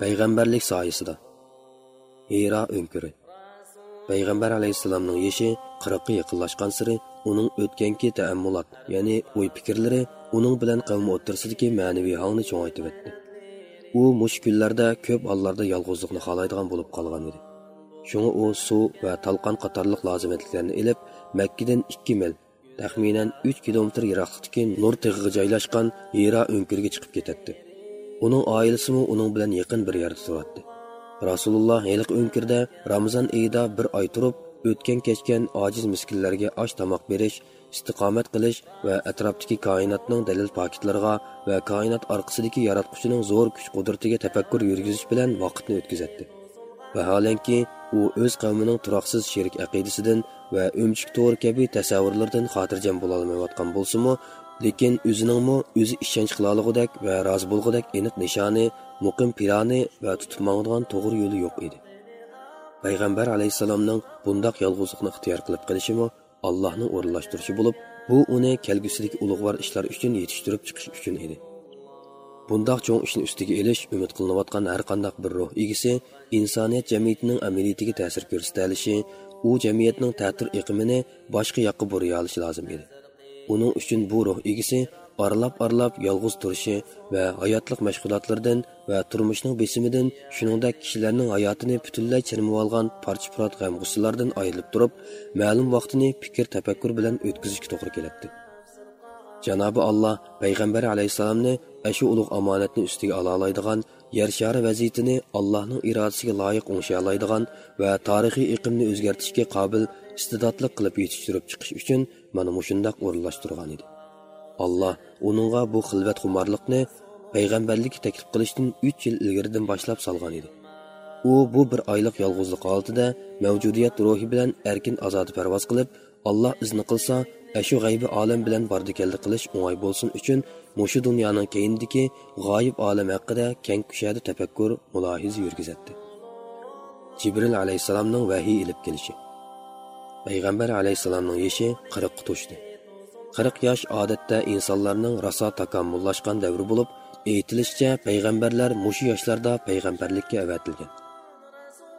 payg'ambarlik soyasida ira o'nkiri payg'ambar alayhissalomning yeshi qirqqa yaqinlashgan siri uning o'tganki taammulat ya'ni o'y fikrlari uning bilan qavmi o'ttirsidagi ma'naviy holni cho'ngaytib o'tdi u mush kunlarda ko'p hollarda yolg'izlikni xohlaydigan bo'lib qolgan edi. Shunga u suv va talqon qatorliq lozimatliklarni ilib makkadan ikki mil taxminan uch kilometr yiroqlikdagi nur tig'iga joylashgan yera o'nkirga chiqib ketadi. Uning oilasimi uning bilan yaqin bir yerda turadi rasululloh heliq o'nkirda ramazon oyida bir oy turib o'tgan kechgan ojiz miskinlarga osh tomoq berish istiqomat qilish va atrofdagi koinotning dalil pakitlariga va koinot orqasidagi yaratquchining zo'r kuch qudratiga tafakkur yurgizish bilan vaqtni o'tkazadi vaholanki u o'z qavmining turoqsiz sherik aqidasidan va o'mchik to'g'ri kabi tasavvurlardan xotirjam bo'lolmayotgan bo'lsimi lekin o'zininmi o'zi ishonch qilolg'udak va rozi bo'lg'udak aniq nishoni muqim pirani va tutib to'g'ri yo'li yo'q edi. Payg'ambar alayhissalomning bundoq yolg'izlikni ixtiyor qilib qilishimi allohni o'rinlashtirishi bo'lib bu uni kelgusidagi ulug'vor ishlar uchun yetishtirib chiqish uchun edi. Bundoq cho'ng ishni ustiga elish umid qilinayotgan har qandaq bir ruh egisi insoniyat jamiyatining amaliyatiga ta'sir ko'rsata olishi u jamiyatning ta'tir iqimini boshqa yoqqa buriy olishi lozim edi. Uning uchun bu ruh egisi aralab aralab yolg'iz turishi va hayotlik mashg'ulotlardan va turmushning besimidan shuningdek kishilarning hayotini butunlay chirmib olgan parcha-purat g'am g'ussalardan ayrilib turib ma'lum vaqtini fikr tafakkur bilan o'tkazishga to'g'ri keladi janobi alloh payg'ambar alayhissalomni ashu ulug' omonatni ustiga ola oladigan yer shari vaziyatini allohning irodasiga loyiq o'ngsha oladigan va tarixiy iqimni o'zgartirishga qobil istidodli qilib yetishtirib chiqish uchun mana mushundoq o'rinlashtirgan edi. Alloh uningga bu xilvat xumorliqni payg'ambarlikka taklif qilishdan uch yil ilgaridan boshlab solgan edi. U bu bir oylik yolg'izlik holatida mavjudiyat ruhi bilan erkin azodi parvoz qilib alloh izni qilsa ashu g'aybi olam bilan bordikallik qilish o'ng'ay bo'lsin uchun mushu dunyoning keyindiki g'oyib olam haqida kang kushadi tafakkur mulohiza yurgizatdi jibril alayhissalomning vahiy ilib kelishi payg'ambar alayhissalomning yeshi qirqqa to'shdi qirq yosh odatda insonlarning raso takommullashgan davri bo'lib aytilishicha payg'ambarlar mushu yoshlarda payg'ambarlikka avatilgan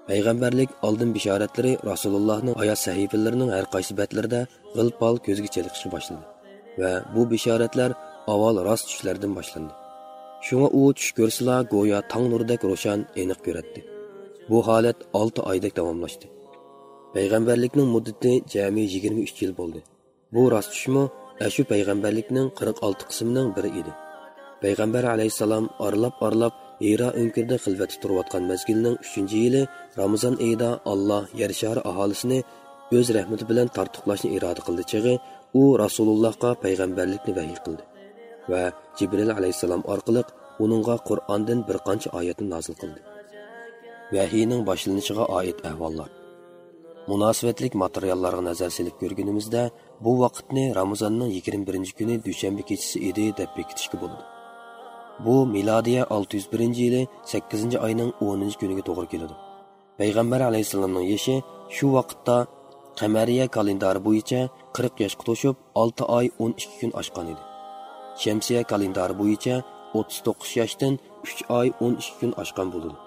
payg'ambarlik oldin bishoratlari rasulullohning oyat sahifalarining har qaysi batlarida g'ilpol ko'zga cheliqishga boshladi va bu bishoratlar avval rost tushlardan boshlandi. Shunga u tush ko'rsila go'yo tong nuridek ro'shan aniq ko'radi bu holat olti oydek davomlashdi. Payg'ambarlikning muddati jami yigirma uch yil bo'ldi. Bu rost tushmi shu payg'ambarlikning qirq olti qismining biri edi. Payg'ambar alayhissalom orlab orlab ira o'nkirda xilvatda turayotgan mazgilning 3-yili Ramazon oyida Alloh yer shari aholisini o'z rahmati bilan tortiqlashni iroda qildi chig'i u Rasulullohga payg'ambarlikni vahiy qildi. Va Jibril alayhissalom orqali uningga Qur'ondan bir qancha oyatni nozil qildi. Vahiyning boshlanishiga oid ahvollar. Munosibatlik materiallarga nazar silib ko'rganimizda bu vaqtni ramazonning 21 kuni dushanba kechasi edi deb bekitishga bo'ladi. Bu milodiya 601 yili 8 oyning 10 kuniga to'g'ri keladi. Payg'ambar alayhissalomning yoshi shu vaqtda qamariya kalendari bo'yicha 40 yoshga to'shib 6 oy 12 kun oshgan edi. Shamsiya kalendari bo'yicha 39 yoshdan 3 oy 12 kun oshgan bo'ladi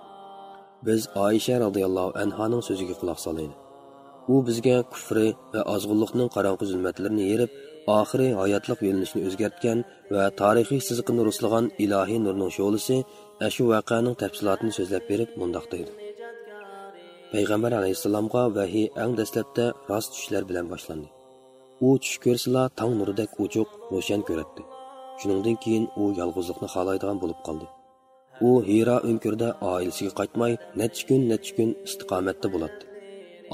biz oysha roziyallohu anhoning so'ziga quloq solaylik. U bizga kufri va ozg'unlikning qorong'u zulmatlarini yerib oxiri hayotlik yo'linishni o'zgartgan va tarixiy siziqini ruslagan ilohiy nurning sho'lisi shu voqeaning tafsilotini so'zlab berib mundoq deydi. Payg'ambar alayhissalomga vahiy ang dastlabda rost tushlar bilan boshlandi. U tush ko'rsila tong nuridek ochiq ro'shan ko'radi shuningdan keyin u yolg'izlikni xohlaydigan bo'lib qoldi u hiro o'nkirda oilasiga qaytmay necha kun necha kun istiqomatda bo'ladi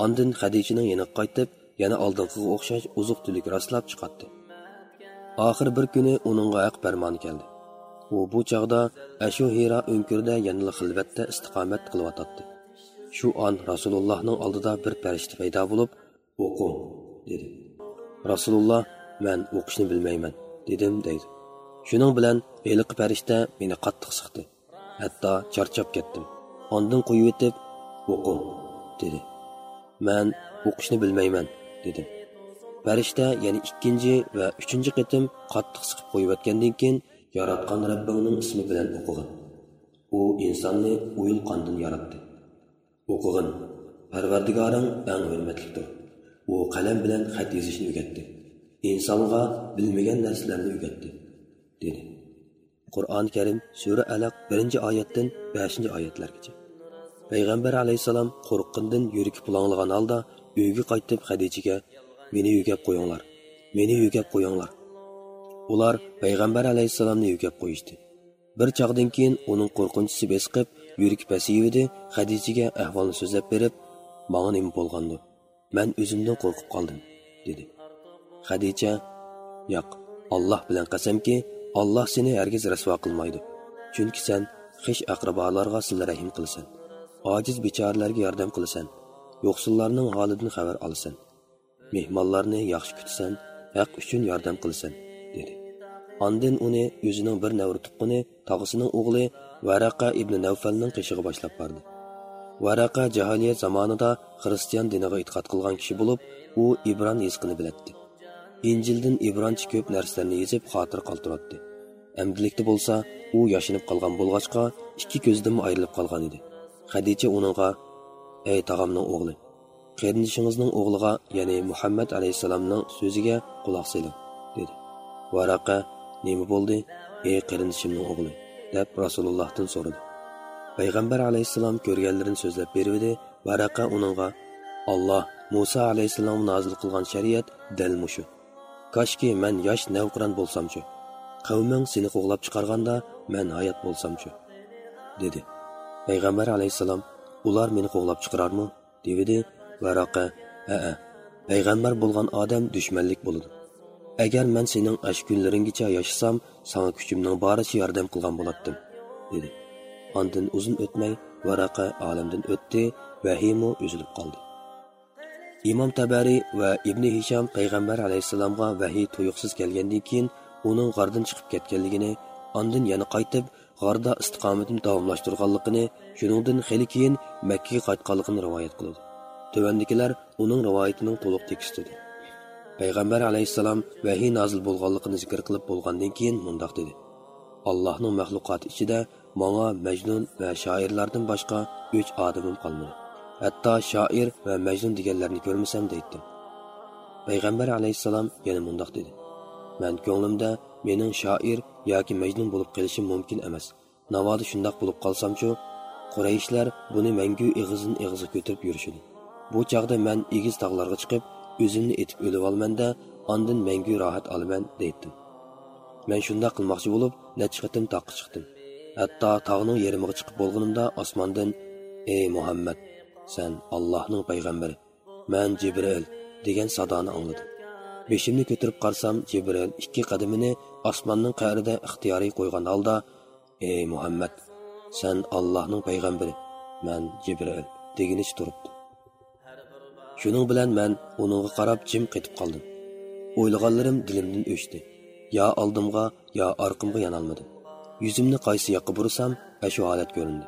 Ondan Xadichaning yoniga qaytib, yana oldingiga o'xshash uzuq tulik rastlab chiqatdi. Oxir bir kuni uningga haq farmon keldi. U bu chaqda ashu Hira o'nkirda yanada xilvatda istiqomat qilyotdi. Shu on Rasulullohning oldida bir farishta paydo bo'lib, "O'qim" dedi. Rasululloh "Men o'qishni bilmayman" dedim deydi. Shuning bilan eliq farishta meni qattiq siqdi. Hatto charchab ketdim. Ondan qo'yib o'tib o'qi dedi. man o'qishni bilmayman dedim farishta yana ikkinchi va uchinchi qitim qattiq siqib qo'yayotgandan keyin yaratgan rabbingning ismi bilan o'qig'in u insonni o'yil qondan yaratdi o'qig'in parvardigoring eng hurmatlidir u qalam bilan xat yozishni o'rgatdi insonga bilmagan narsalarni o'rgatdi dedi. Qur'oni karim sura alaq birinchi oyatdan beshinchi oyatlargacha. Payg'ambar alayhissalom qo'rqqandan yuragi pulanglagan holda uyga qaytib hadichaga meni yugab qo'yinglar meni yugab qo'yinglar. Ular payg'ambar alayhissalomni yugab qo'yishdi. Bir chog'dan keyin uning qo'rqinchisi besqib yurak pasiyidi hadichaga ahvolni so'zlab berib manga nima bo'lgandi? Man o'zimdan qo'rqib qoldim dedi. Hadicha yo'q alloh bilan qasamki olloh seni hargiz rasvo qilmaydi. Chunki sen xish aqrabolarga sil rahim qilasan. Ojiz bechoralarga yordam qilasan. Yo'qsullarning holidan xabar olasan. Mehmonlarni yaxshi kutasan haq uchun yordam qilasan dedi. Ondan uni o'zining bir navr tuqquni tog'isining o'g'li Varaqa ibn Navfalning qishig'i boshlab bordi. Varaqa jaholiyat zamonida xristian diniga e'tiqod qilgan kishi bo'lib, u Ibron yezqini bilatdi. Injildan Ibroncha ko'p narsalarni yechib xotir qoltiribdi. Amdilikda bo'lsa, u yoshinib qolgan bo'lg'achqa ikki ko'zidan ayrilib qolgan edi. Xadicha uningga: "Ey tog'amning o'g'li, qarindishingizning o'g'liga, ya'ni Muhammad alayhisalomning so'ziga quloq soling" dedi. Varaqa nima bo'ldi ey qarindishimning o'g'li deb rasulullohdan so'radi payg'ambar alayhissalom ko'rganlarini so'zlab berdi varaqa uningga olloh muso alayhissalom nozil qilgan shariat dal mushu koshki man yosh navqiron bo'lsamchu qavming seni qo'g'lab chiqarganda man hayot bo'lsamchu dedi payg'ambar alayhissalom ular meni qo'g'lab chiqararmi devidi varaqa a payg'ambar bo'lgan odam dushmanlik bo'ladi agar мен sening аш kunlaringgacha yashasam sanga kuchimning boricha yordam qilgan болаттым» dedi ondan uzun o'tmay varaqa olamdan o'tdi vahimu uzilib qoldi imom tabariy va ibn hisham payg'ambar alayhissalomga vahiy tuyuqsiz kelgandan keyin uning g'ordan chiqib ketganligini undan yana qaytib g'arda istiqomatini davomlashtirganligini shuningdan xili keyin makkaga qaytganligini rivoyat qiladi. Tuvandikilar uning rivoyatining to'liq tekstidir payg'ambar alayhissalom vahiy nozil bo'lganligini zikr qilib bo'lgandan keyin mundoq dedi. Allohning maxluqoti ichida manga majnun va shoirlardan boshqa uch odamim qolmadi. Hatto shoir va majnun deganlarni ko'rmasam deydi payg'ambar alayhissalom yana mundoq dedi. Man ko'nglimda mening shoir yoki majnun bo'lib qolishim mumkin emas. Navoda shundoq bo'lib qolsamchu qurayishlar buni mangu ig'izin ig'izga ko'tarib yurishadi. Bu chog'da man egiz tog'larga chiqib o'zimni etib o'lib olmanda ondan mangu rohat olaman deydim man shundoq qilmoqchi bo'lib necha qatim toqqa chiqdim. Hatto tog'ning yerimiga chiqib bo'lganimda osmondan ey muhammad sen allohning payg'ambari man jibril degan sadoni angladim beshimni ko'tarib qarsam jibril ikki qadamini osmonning qa'rida ixtiyoriy qo'ygan holda ey muhammad san allohning payg'ambari man jibril deginicha turibdi. Shuning bilan man uningga qarab jim qetib qoldim. O'ylaganlarim dilimdan o'chdi. Yo oldimga yo orqamga yonolmadim yuzimni qaysi yoqqa bursam shu holat ko'rindi.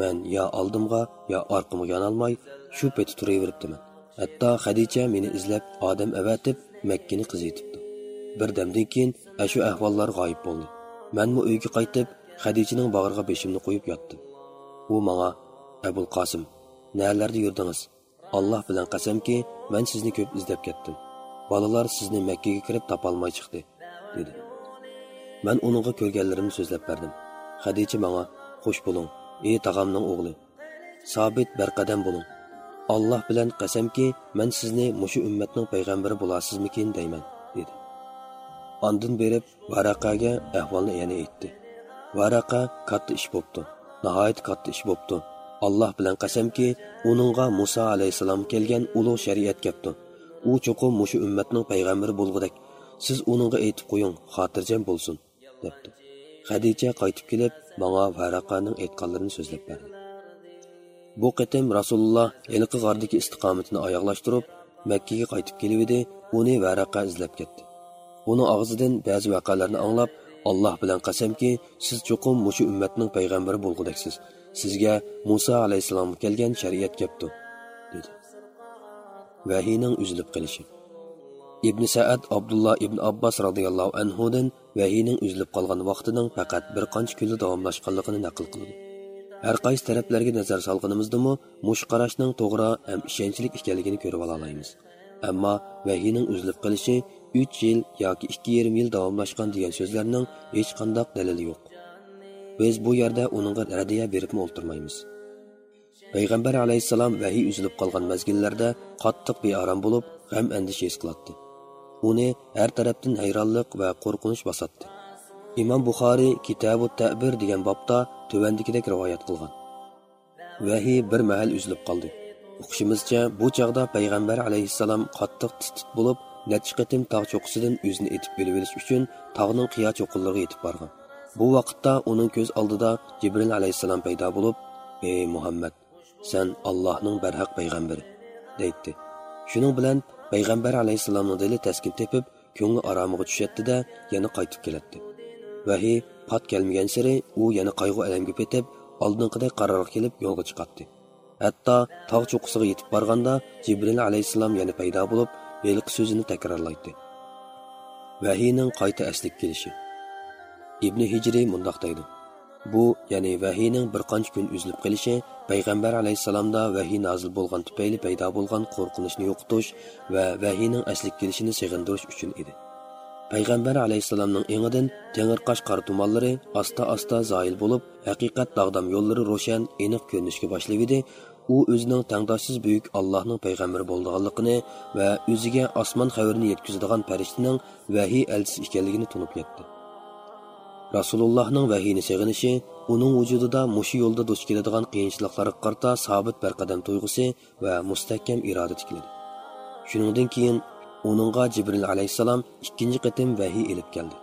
Man yo oldimga yo orqamga yonolmay shu peti turaveribdiman hatto hadicha meni izlab odam avatib makkani qizitibdi bir damdan keyin shu ahvollar g'oyib bo'ldi manmu uyga qaytib hadichaning bag'riga beshimni qo'yib yotdim u manga abul qosim nalarda yurdingiz alloh bilan qasamki man sizni ko'p izlab ketdim bolalar sizni makkaga kirib topolmay chiqdi dedi man uningga ko'rganlarimni so'zlab berdim hadicha manga xush bo'ling ey tog'amning o'g'li sobit barqadam bo'ling. Alloh bilan qasamki men sizni mushu ummatning payg'ambari bo'lasizmikin deyman dedi. Ondin berib varaqaga ahvolni yana aytdi. Varaqa katta ish bo'pti nihoyat katta ish bo'pti. Alloh bilan qasamki uningga muso alayhissalom kelgan ulug' shariat kepti u cho'qim mushu ummatning payg'ambari bo'lgudak siz uningga aytib qo'ying xotirjam bo'lsin debdi hadicha qaytib kelib manga varaqaning aytganlarini so'zlab berdi. Bu qitim rasululloh ilqi g'ordagi istiqomatini oyoqlashtirib makkaga qaytib kelivdi uni varaqa izlab ketdi. Uni og'zidan ba'zi voqealarni anglab alloh bilan qasamki siz cho'qim mushu ummatning payg'ambari bo'lgudaksiz. Sizga Муса алейхиссалам kelgan shariat kepti dedi. Vahiyning uzilib qilishi ibn saad abdulloh ibn abbos roziyallohu anhudan vahiyning uzilib qolgan vaqtining faqat bir qancha kunda davomlashganligini naql qildi. Har qaysi taraflarga nazar solganimizdami mush qarashning to'g'ri ham ishonchlik ekanligini ko'rib olamiz ammo vahiyning uzilib qolishi uch yil yoki ikki yarim yil davomlashgan degan so'zlarning hech qanday dalili yo'q. Biz bu yerda uningga radiya beribmi o'ltirmaymiz. Payg'ambar alayhissalom vahiy uzilib qolgan mazgillarda qattiq bearom bo'lib g'am andisha his qiladi uni har tarafdan hayronlik va qo'rqinish bosatdi. Imom buxoriy kitabu tabir degan bobda tuvandikidek rivoyat qilgan. Vahiy bir mahal uzilib qoldi. O'qishimizcha bu chog'da payg'ambar alayhissalom qattiq titit bo'lib necha qatim tog' cho'qqisidan o'zini etib olib olish uchun tog'ning qiya cho'qinlariga yetib borgan. Bu vaqtda uning ko'z oldida jibril alayhissalom paydo bo'lib ey muhammad sen allohning barhaq payg'ambari deydi. Shuning bilan payg'ambar alayhissalomning dili taskin tepib ko'ngli aromiga tushatdida yana qaytib keladi vahiy pat kelmagan sari u yana qayg'u alamga petib oldingiday qarorga kelib yo'lga chiqadi hatto tog' cho'qqisiga yetib borganda jibril alayhissalom yana paydo bo'lib belqi so'zini takrorlaydi. Vahiyning qayta aslik kelishi. Ibn hijriy mundoq deydi. Bu ya'ni vahiyning bir qancha kun uzilib qolishi payg'ambar alayhissalomda vahiy nozil bo'lgan tufayli paydo bo'lgan qo'rqinishni yo'qotish va vahiyning asli kelishini sig'indirish uchun edi. Payg'ambar alayhissalomning engidan tengirqosh qor tumonlari asta asta zoil bo'lib haqiqat dog'dam yo'llari ro'shan aniq ko'rinishga boshlagidi u o'zining tangdoshsiz buyuk allohning payg'ambari bo'lganligini va o'ziga osmon xabarini yetkazadigan farishtaning vahiy elchisi ekanligini tunib yetdi rasulullohning vahiyni seg'inishi uning vujudida mushu yo'lda duch keladigan qiyinchiliklarga qarta sobit barqadam tuyg'usi va mustahkam iroda tikladi shuningdan keyin uningga jibril alayhissalom ikkinchi qatim vahiy ilib keldi.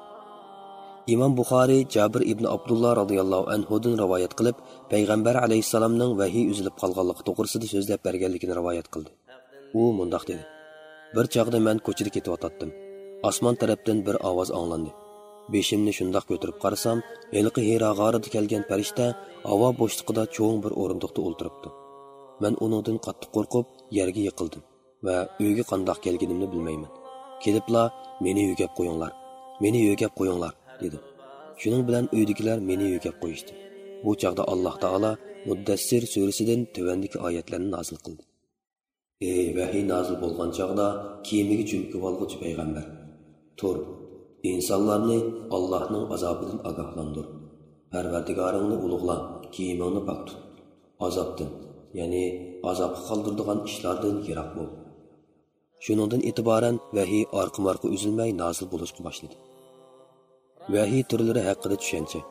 Imom buxoriy jabir ibn abdulloh roziyallohu anhudan rivoyat qilib payg'ambar alayhissalomning vahiy uzilib qolganligi to'g'risida so'zlab berganligini rivoyat qildi. U mundoq dedi. Bir chog'da man ko'chada ketayotgandim osmon tarafdan bir ovoz anglandi beshimni shundoq ko'tarib qarasam yilqi hero g'orida kelgan farishta havo bo'shliqida cho'ng bir o'rindiqda o'ltiribdi. Man uningdan qattiq qo'rqib yerga yiqildim va uyga qandoq kelganimni bilmayman. Kelibla meni yo'gab qo'yinglar meni yo'gab qo'yinglar dedim. Shuning bilan uydagilar meni yo'gab qo'yishdi. Bu chog'da alloh taolo muddassir surasidan tuvandagi oyatlarni nozil qildi. Ey vahiy nozil bo'lgan chog'da kiyimiga cho'mkib olg'uchi payg'ambar tur insonlarni allohning azobidan ogohlantir parvardigoringni ulug'la kiyimingni pok tut. Azobdan ya'ni azobga qoldirdigan ishlardan yiroq bo'l shuningdan e'tiboran vahiy orqa marqa uzilmay nozil bo'lishga boshladi vahiy turlari haqida tushuncha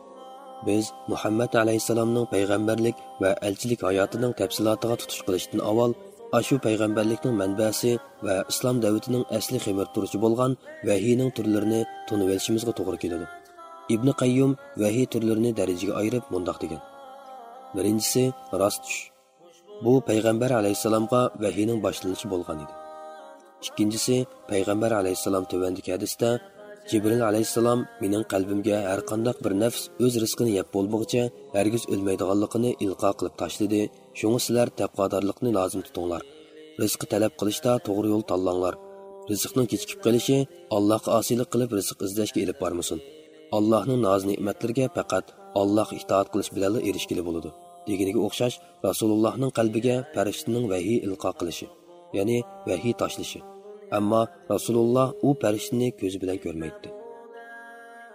biz muhammad alayhissalomning payg'ambarlik va elchilik hayotining tafsilotiga tutish qilishdan avval ashu payg'ambarlikning manbasi va islom davlatining asli ximir turishi bo'lgan vahiyning turlarini tunib olishimizga to'g'ri keladi. Ibn qayyum vahiy turlarini darajaga ayirib mundoq degan. Birinchisi rost tush. Bu payg'ambar alayhissalomga vahiyning boshlanishi bo'lgan edi. Ikkinchisi payg'ambar alayhissalom tuvandagi hadisda jibril alayhissalom mening qalbimga har qandoq bir nafs o'z rizqini yeb bo'lmog'icha hargiz o'lmaydiganligini ilqo qilib tashladi. Shunga sizlar taqvodorlikni lozim tutinglar. Rizqi talab qilishda to'g'ri yo'l tanlanglar. Rizqning kechikib qolishi allohga osiylik qilib rizq izlashga ilib bormasin. Allohning noz ne'matlariga faqat allohga itoat qilish bilan erishgili bo'ladi deganiga o'xshash rasulullohning qalbiga farishtaning vahiy ilqo qilishi ya'ni vahiy tashlashi. Ammo rasululloh u farishtani ko'zi bilan ko'rmaydi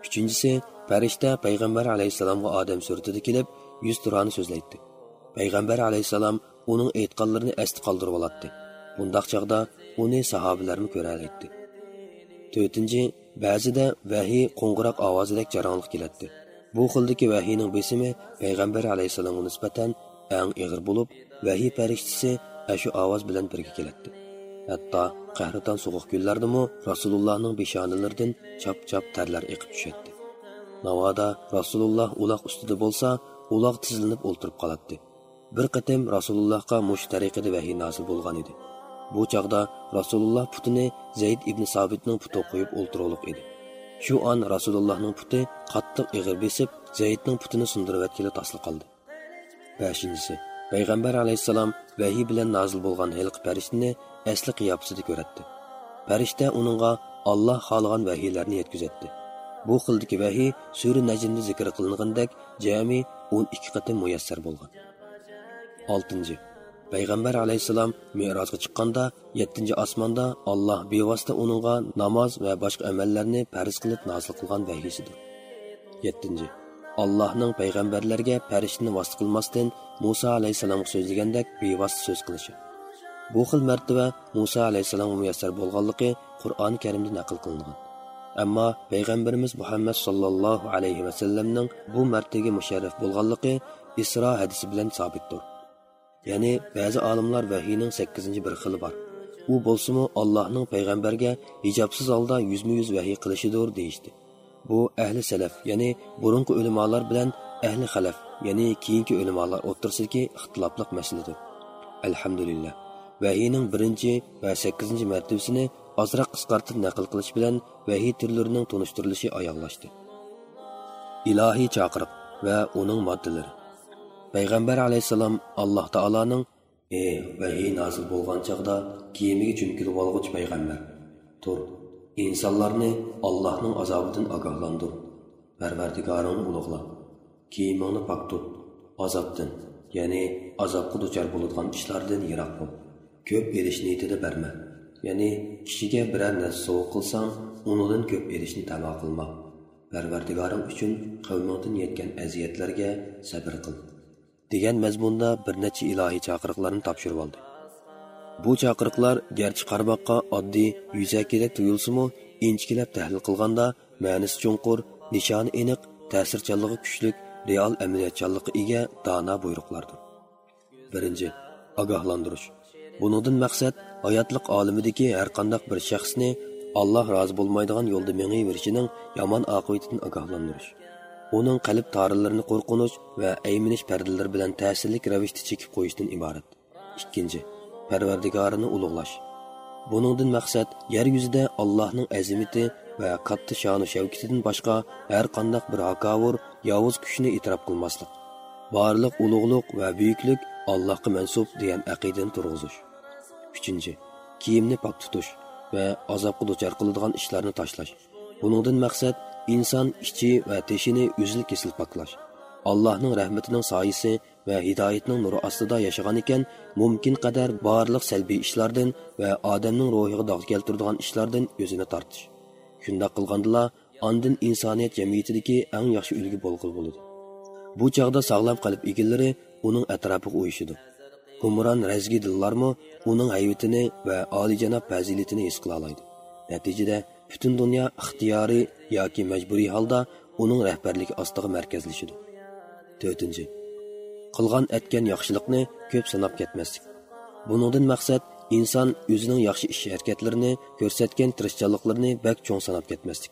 uchinchisi farishta payg'ambar alayhissalomga odam suratida kelib yuz turani so'zlaydi payg'ambar alayhissalom uning aytganlarini esda qoldirib oladi bundoq chog'da uni sahobalarni ko'ralaydi to'rtinchi ba'zida vahiy qo'ng'iroq ovozidek jaronliq keladi bu xildagi vahiyning besimi payg'ambar alayhissalomga nisbatan eng ig'ir bo'lib vahiy farishtasi shu ovoz bilan birga keladi hatto qahraton sovuq kunlardimi rasulullohning beshonalaridan chap chap tarlar eqib tushadi. Navoda rasululloh uloq ustida bo'lsa uloq tizilib o'ltirib qoladi bir qatim rasulullohga mush tariqada vahiy nozil bo'lgan edi. Bu chog'da rasululloh putini zayd ibn sobitning puti qo'yib o'ltiruliq edi. Shu on rasulullohning puti qattiq ig'ir besib zaydning putini sindirib atkili tasli qoldi beshinchisi payg'ambar alayhissalom vahiy bilan nozil bo'lgan hilqi farishtani asli qiyofasida ko'radi farishta uningga Alloh xohlagan vahiylarni yetkazadi. Bu xildagi vahiy sura Najmda zikr qilingandek jami 12 qatim muyassar bo'lgan. 6. payg'ambar alayhissalom merosga chiqqanda 7 osmonda Alloh bevosita uningga namoz va boshqa amallarni farz qilib nozil qilgan vahiysidir. 7. Allohning payg'ambarlarga farishtani vosita qilmasdan Musa alayhissalomga so'zlagandek bevosita so'z qilishi. Bu xil martaba Musa alayhissalomga muyassar bo'lganligi Qur'oni Karimda naql qilingan. Ammo payg'ambarimiz Muhammad sallallohu alayhi vasallamning bu martaga musharraf bo'lganligi Isro hadisi bilan sabitdir. Ya'ni ba'zi olimlar vahiyning 8 bir xili bor. U bo'lsa-mu Allohning payg'ambarga hijobsiz holda yuzma-yuz vahiy qilishidir deyishdi. Bu ahli salaf, ya'ni burungi ulamolar bilan ahli xalaf, ya'ni keyingi ulamolar o'rtasidagi ixtilofliq masaladir. Alhamdulillah. Vahiyning 1 va 8 martabasini ozroq qisqartib naql qilish bilan vahiy turlarining tunishtirilishi oyoqlashdi. Ilohiy chaqiriq va uning moddalari payg'ambar alayhissalom alloh taoloning ey vahiy nozil bo'lgan chog'da kiyimiga cho'mkilib olg'uch payg'ambar tur insonlarni allohning azobidan ogohlantir parvardigoringni ulug'la kiyimingni pok tut. Azobdan ya'ni azobga duchor bo'ladigan ishlardan yiroq bo'l. Ko'p erish niyatida berma. Ya'ni kishiga biror narsa sovg'a qilsang unidan ko'p erishni tavo qilma. Parvardigorim uchun qavmingdan yetgan aziyatlarga sabr qil. Degan mazmunda bir necha ilohiy chaqiriqlarni topshirib oldi. Bu chaqiriqlar garchi qarmoqqa oddiy yuzakidek tuyulsimu inchkilab tahlil qilganda ma'nisi chunqur nishoni aniq ta'sirchanligi kuchlik real amaliyatchanlikqa ega dono buyruqlardir. Birinchi ogohlantirish. Buningdan maqsad hayotliq olimidagi har qandaq bir shaxsni alloh rozi bo'lmaydigan yo'lda mengayverishining yomon oqibatidan ogohlantirish. Uning qalb torillarini qo'rqinish va ayminish pardalari bilan ta'sirlik ravishda chekib qo'yishdan iborat. Ikkinchi parvardigorini ulug'lash. Buningdan maqsad yer yuzida allohning azimati va katta shonu shavkitidan boshqa har qandaq bir hakavur yovuz kuchni e'tirof qilmaslik borliq ulug'liq va buyuklik allohga mansub degan aqidani turg'izish. Uchinchi kiyimni pok tutish va azobga duchor qiladigan ishlarni tashlash. Buningdan maqsad inson ichi va teshini uzil kesil poklash allohning rahmatining soyisi va hidoyatning nuri ostida yashagan ekan mumkin qadar barliq salbiy ishlardan va odamning ruhiga dog' keltiradigan ishlardan o'zini tortish. Shundoq qilgandila ondin insoniyat jamiyatidagi eng yaxshi ulgi bo'lg'il bo'ladi bu chog'da sog'lom qalb egillari uning atrofiga o'yishidi. humron razgi dillarmi uning hayvitini va olijanob fazilatini his qila oladi natijada butun dunyo ixtiyoriy yoki majburiy holda uning rahbarligi ostiga markazlashidi to'rtinchi qilgan aytgan yaxshilikni ko'p sanab ketmaslik buningdan maqsad inson o'zining yaxshi ish harakatlarini ko'rsatgan tirishchanliklarini bak cho'ng sanab ketmaslik.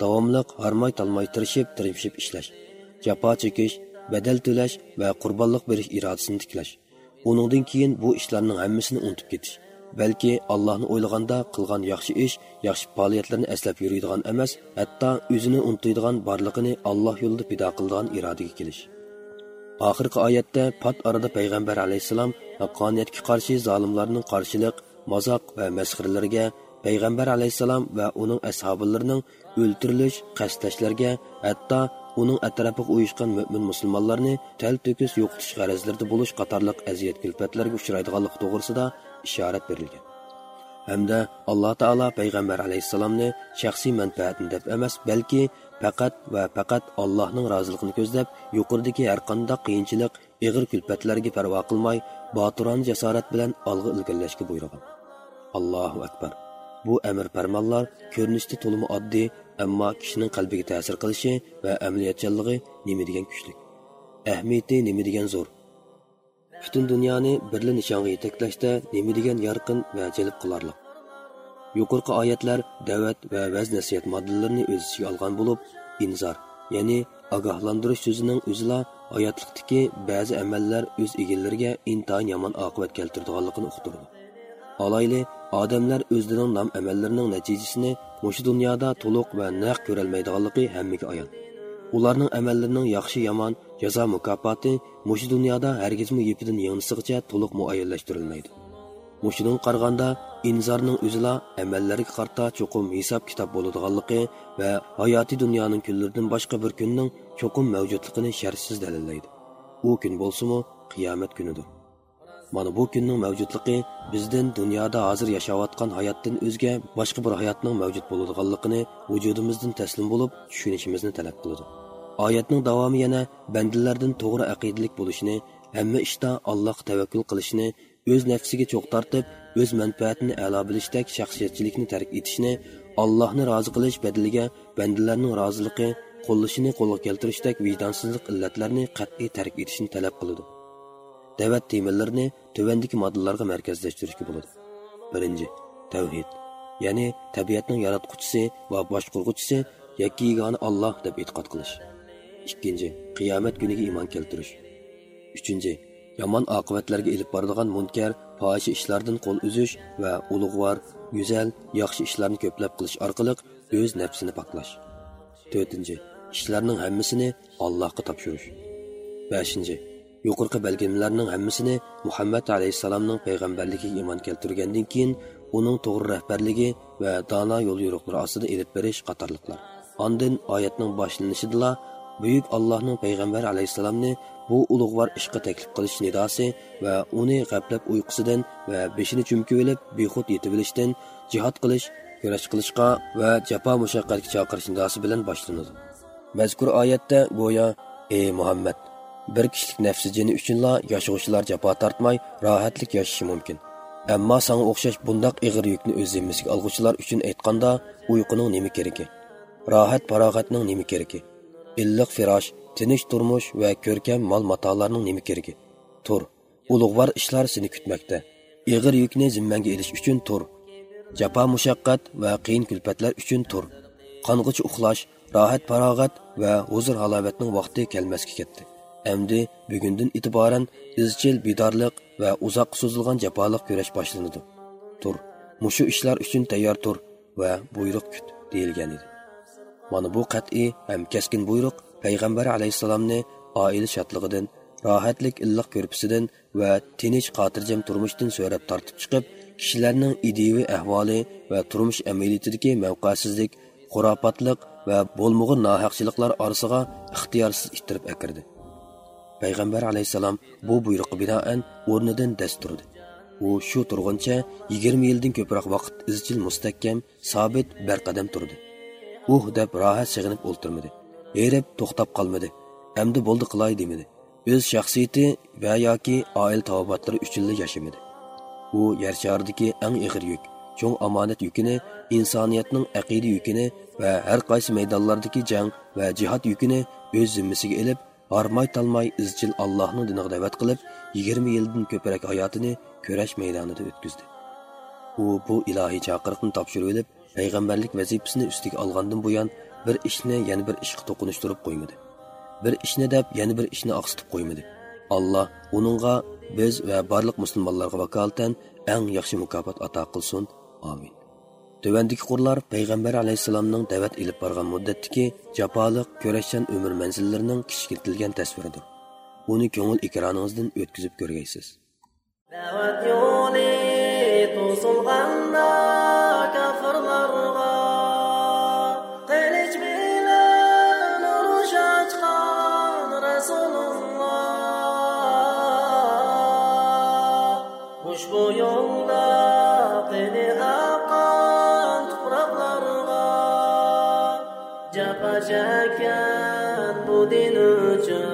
Davomliq harmay talmay tirishib tirishib ishlash jafo chekish badal to'lash va qurbonlik berish irodasini tiklash. Uningdan keyin bu ishlarning hammasini unutib ketish balki allohni o'ylaganda qilgan yaxshi ish yaxshi faoliyatlarni eslab yuradigan emas hatto o'zini unutadigan borlig'ini alloh yo'lida pido qiladigan irodaga kelish. Oxirgi oyatda pat orada payg'ambar alayhissalom haqqoniyatga qarshi zolimlarning qarshilik mazoq va masxirlarga payg'ambar alayhissalom va uning ashobilarining o'ltirilish qasdlashlarga hatto uning atrofiga uyushgan mo'min musulmonlarni tal to'kis yo'qotish g'arazlarida bo'lish qatorliq aziyat kulfatlarga uchraydiganlik to'g'risida ishorat berilgan. Hamda alloh taolo payg'ambar alayhissalomni shaxsiy manfaatini deb emas balki faqat va faqat allohning roziligini ko'zlab yuqoridagi har qanday qiyinchilik ig'ir kulfatlarga parvo qilmay boturon jasorat bilan olg'a ilgirlashga buyurgan allohu akbar. Bu amr farmonlar ko'rinishda to'limi oddiy ammo kishining qalbiga ta'sir qilishi va amaliyatchanligi nima degan kuchlik? Ahamiyati nima degan zo'r? Butun dunyoni birli nishonga yetaklashda nima degan yorqin va jalb qilarliq. Yuqorqi oyatlar da'vat va vaz nasihat moddalarini o'z ichiga olgan bo'lib inzor ya'ni ogohlantirish so'zining o'zila hayotlikdagi ba'zi amallar o'z egalariga intayin yomon oqibat keltiradiganligini uqtirdi. Olayli odamlar o'zlarining nom amallarining natijasini mushu dunyoda to'liq va naq ko'rolmaydiganligi hammaga ayon ularning amallarining yaxshi yomon jazo mukofoti mushu dunyoda hargizmi yepidan yig'nisigacha to'liq muayyanlashtirilmaydi. Мушының qaraganda inzorning o'zila amallarga qarta cho'qim hisob kitob bo'ladiganligi va hayotiy dunyoning kunlaridan boshqa bir kunning cho'qim mavjudligini shartsiz dalillaydi. U kun bo'lsimi qiyomat kunidir. Mana bu kunning mavjudligi bizdan dunyoda hozir yashayotgan hayotdan o'zga boshqa bir hayotning mavjud bo'ladiganligini vujudimizdan taslim bo'lib tushunishimizni talab qiladi. Oyatning davomi yana bandalardan to'g'ri aqidalik bo'lishni hamma ishda allohga tavakkul qilishni o'z nafsiga cho'q tortib o'z manfaatini a'lo bilishdek shaxsiyatchilikni tark etishni allohni rozi qilish badaliga bandalarning roziligi qo'llashini qo'lga keltirishdek vijdonsizlik illatlarni qat'iy tark etishni talab qiladi. Da'vat temallarini tuvandagi moddalarga markazlashtirishga bo'ladi. Birinchi tavhid. Ya'ni tabiatning yaratquchisi va boshqurg'uchisi yakki yagona olloh deb e'tiqod qilish. Ikkinchi qiyomat kuniga iymon keltirish. Uchinchi yomon oqibatlarga ilib boradigan munkar fohisha ishlardan qo'l uzish va ulug'vor go'zal yaxshi ishlarni ko'plab qilish orqali o'z nafsini poklash to'rtinchi ishlarning hammasini allohga topshirish. Beshinchi yuqorqi belgimalarning hammasini muhammad alayhissalomning payg'ambarligiga iymon keltirgandan keyin uning to'g'ri rahbarligi va dono yo'l yo'riqlari ostida ilib berish qatorliqlar. Ondin oyatning boshlanishidala buyuk allohning payg'ambari alayhissalomni bu ulug'vor ishqa taklif qilish nidosi va uni g'aplab uyqusidan va beshini chumkib olib bexud yetib olishdan jihod qilish kurash qilishga va jafo mushaqqatga chaqirish nidosi bilan boshlanadi. Mazkur oyatda go'yo ey muhammad bir kishilik nafsi jini uchunla yashovchilar jafo tortmay rohatlik yashashi mumkin. Ammo sanga o'xshash bundoq ig'ir yukni o'z zimmasiga olg'uvchilar uchun aytganda uyquning nima keragi? Rohat farog'atning nima keragi? Illiq firosh tinch turmush va ko'rkam mol matolarning nima keragi tur. Ulug'vor ishlar seni kutmoqda. Ig'ir yukni zimmangga ilish uchun tur. Jafo mushaqqat va qiyin kulfatlar uchun tur. Qong'ich uxlash rohat farog'at va huzur halovatning vaqti kelmasga ketdi. Endi bugundan e'tiboran izchil bidorlik va uzoq so'zilgan jafoliq kurash boshlanadi. Tur. Mushu ishlar uchun tayyor tur va buyruq kut deyilgan edi. Mana bu qat'iy ham keskin buyruq payg'ambar alayhissalomni oila shodligidan rohatlik illiq ko'rpisidan va tinch xotirjam turmushdan so'rab tortib chiqib kishilarning ideviy ahvoli va turmush amaliyotidagi mavqasizlik xurofotliq va bo'lmug'in nohaqchiliklar orasiga ixtiyorsiz ittirib akirdi. Payg'ambar alayhissalom bu buyruqqa binoan o'rnidan dast turdi u shu turg'uncha yigirma yildan ko'proq vaqt izchil mustahkam sobit barqadam turdi. Uh deb rohat sig'inib o'ltirmadi. Erib to'xtab qolmadi. Amdi bo'ldi qilay demadi. O'z shaxsiyati va yoki oil tavobatlari uchunla yashamadi u yer sharidagi eng ig'ir yuk cho'ng omonat yukini insoniyatning aqida yukini va har qaysi maydonlardagi jang va jihod yukini o'z zimmasiga ilib Армай talmay izchil Allohning diniga da'vat qilib, 20 yildan ko'proq hayotini kurash maydonida o'tkazdi. U bu ilohiy chaqiriqni topshirib olib, payg'ambarlik vazifasini ustiga olgandan buyon bir ishni yana bir ishga to'qinishtirib qo'ymadi. Bir ishni deb yana bir ishni oqsitib qo'ymadi. Alloh uningga biz va barliq musulmonlarga vakolatan eng yaxshi mukofot ato qilsin. Amin. Tövəndəki qurlar payg'ambar alayhissalomning da'vat ilib borgan müddətdəki jafoliq kurashchan umr manzillarining kiçikiltilgan tasviridir Uni ko'ngil ekraningizdan o'tkazib ko'rgaysiz Tutmuş bu yolda beni akan topraklarga Yapacak bu din uchun